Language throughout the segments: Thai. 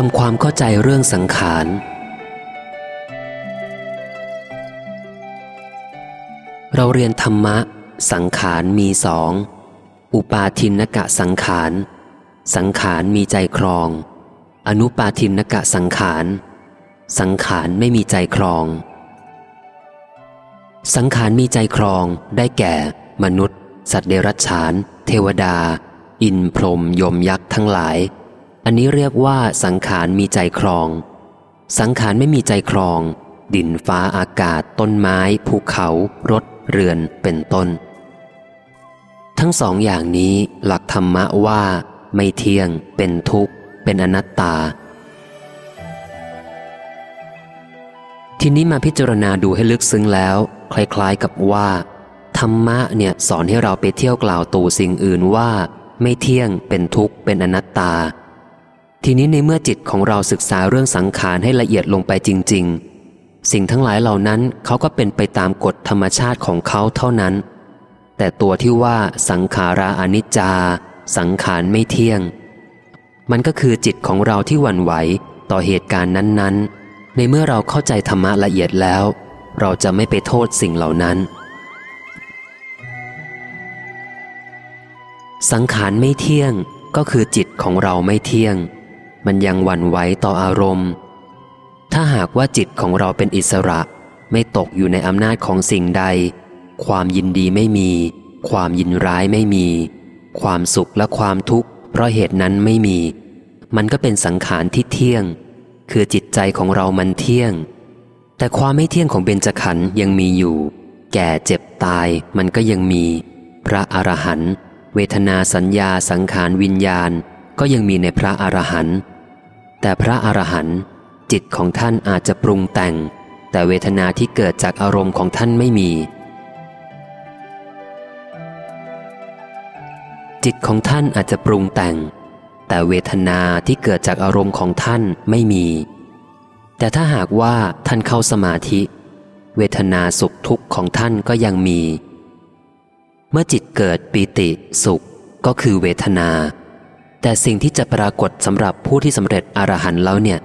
ทำความเข้าใจเรื่องสังขาร เราเรียนธรรมะ สังขารมีสอง อุปาทินกะสังขาร สังขารมีใจครอง อนุปาทินกะสังขาร สังขารไม่มีใจครอง สังขารมีใจครองได้แก่ มนุษย์ สัตว์เดรัจฉาน เทวดา อินพรมยมยักษ์ทั้งหลาย อันนี้เรียกว่าสังขารมีใจครอง สังขารไม่มีใจครอง ดินฟ้าอากาศ ต้นไม้ ภูเขา รถ เรือนเป็นต้น ทั้งสองอย่างนี้หลักธรรมะว่า ไม่เที่ยง เป็นทุกข์ เป็นอนัตตา ทีนี้มาพิจารณาดูให้ลึกซึ้งแล้ว คล้ายๆกับว่า ธรรมะเนี่ยสอนให้เราไปเที่ยวกล่าวตู่สิ่งอื่นว่า ไม่เที่ยงเป็นทุกข์เป็นอนัตตา ทีนี้ในเมื่อจิตของเราศึกษาเรื่องสังขารให้ละเอียดลงไปจริง ๆ สิ่งทั้งหลายเหล่านั้นเขาก็เป็นไปตามกฎธรรมชาติของเขาเท่านั้น แต่ตัวที่ว่าสังขาราอนิจจา สังขารไม่เที่ยง มันก็คือจิตของเราที่หวั่นไหวต่อเหตุการณ์นั้นๆ ในเมื่อเราเข้าใจธรรมะละเอียดแล้ว เราจะไม่ไปโทษสิ่งเหล่านั้น สังขารไม่เที่ยงก็คือจิตของเราไม่เที่ยง มันยังหวั่นไหวต่ออารมณ์ ถ้าหากว่าจิตของเราเป็นอิสระ ไม่ตกอยู่ในอำนาจของสิ่งใด ความยินดีไม่มี ความยินร้ายไม่มี ความสุขและความทุกข์ เพราะเหตุนั้นไม่มี มันก็เป็นสังขารที่เที่ยง คือจิตใจของเรามันเที่ยง แต่ความไม่เที่ยงของเบญจขันธ์ยังมีอยู่ แก่เจ็บตายมันก็ยังมี พระอรหันต์เวทนาสัญญาสังขารวิญญาณก็ยังมีในพระอรหันต์ แต่พระอรหันต์จิตของท่านอาจจะปรุงแต่ง แต่เวทนาที่เกิดจากอารมณ์ของท่านไม่มี จิตของท่านอาจจะปรุงแต่ง แต่เวทนาที่เกิดจากอารมณ์ของท่านไม่มี แต่ถ้าหากว่าท่านเข้าสมาธิ เวทนาสุขทุกข์ของท่านก็ยังมี เมื่อจิตเกิดปีติสุขก็คือเวทนา แต่สิ่งที่จะปรากฏสำหรับผู้ที่สำเร็จอรหันต์แล้วเนี่ย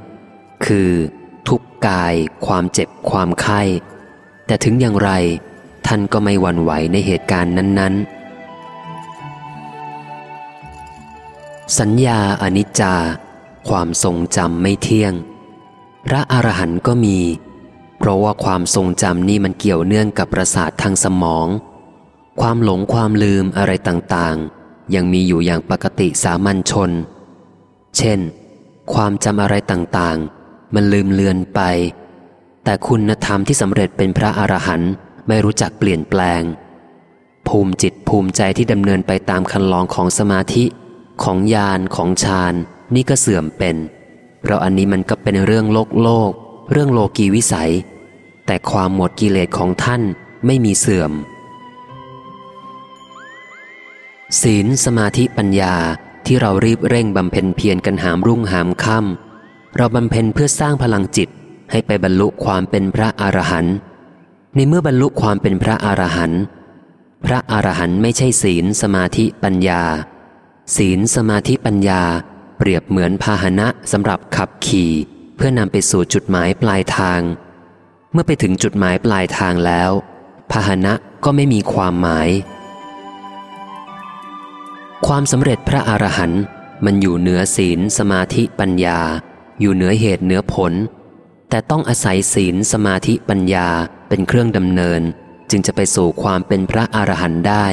คือ ทุกกาย ความเจ็บความไข้ แต่ถึงอย่างไร ท่านก็ไม่หวั่นไหวในเหตุการณ์นั้น ๆ สัญญาอนิจจา ความทรงจำไม่เที่ยง พระอรหันต์ก็มี เพราะว่าความทรงจำนี่มันเกี่ยวเนื่องกับประสาททางสมอง ความหลงความลืมอะไรต่างๆ ยังมีอยู่อย่างปกติสามัญชน เช่น ความจำอะไรต่างๆ มันลืมเลือนไป แต่คุณธรรมที่สำเร็จเป็นพระอรหันต์ไม่รู้จักเปลี่ยนแปลง ภูมิจิตภูมิใจที่ดำเนินไปตามคันลองของสมาธิ ของญาณของฌานนี่ก็เสื่อมเป็น เพราะอันนี้มันก็เป็นเรื่องโลกโลก เรื่องโลกีวิสัย แต่ความหมดกิเลสของท่านไม่มีเสื่อม ศีลสมาธิปัญญาที่เรารีบเร่งบำเพ็ญเพียรกันหามรุ่งหามค่ำเราบำเพ็ญเพื่อสร้างพลังจิตให้ไปบรรลุความเป็นพระอรหันต์ในเมื่อบรรลุความเป็นพระอรหันต์พระอรหันต์ไม่ใช่ศีลสมาธิปัญญา ศีลสมาธิปัญญา เปรียบเหมือนพาหนะสำหรับขับขี่ เพื่อนำไปสู่จุดหมายปลายทาง เมื่อไปถึงจุดหมายปลายทางแล้ว พาหนะก็ไม่มีความหมาย ความสำเร็จพระอรหันต์มันอยู่เหนือศีลสมาธิปัญญา อยู่เหนือเหตุเหนือผล แต่ต้องอาศัยศีลสมาธิปัญญาเป็นเครื่องดำเนิน จึงจะไปสู่ความเป็นพระอรหันต์ได้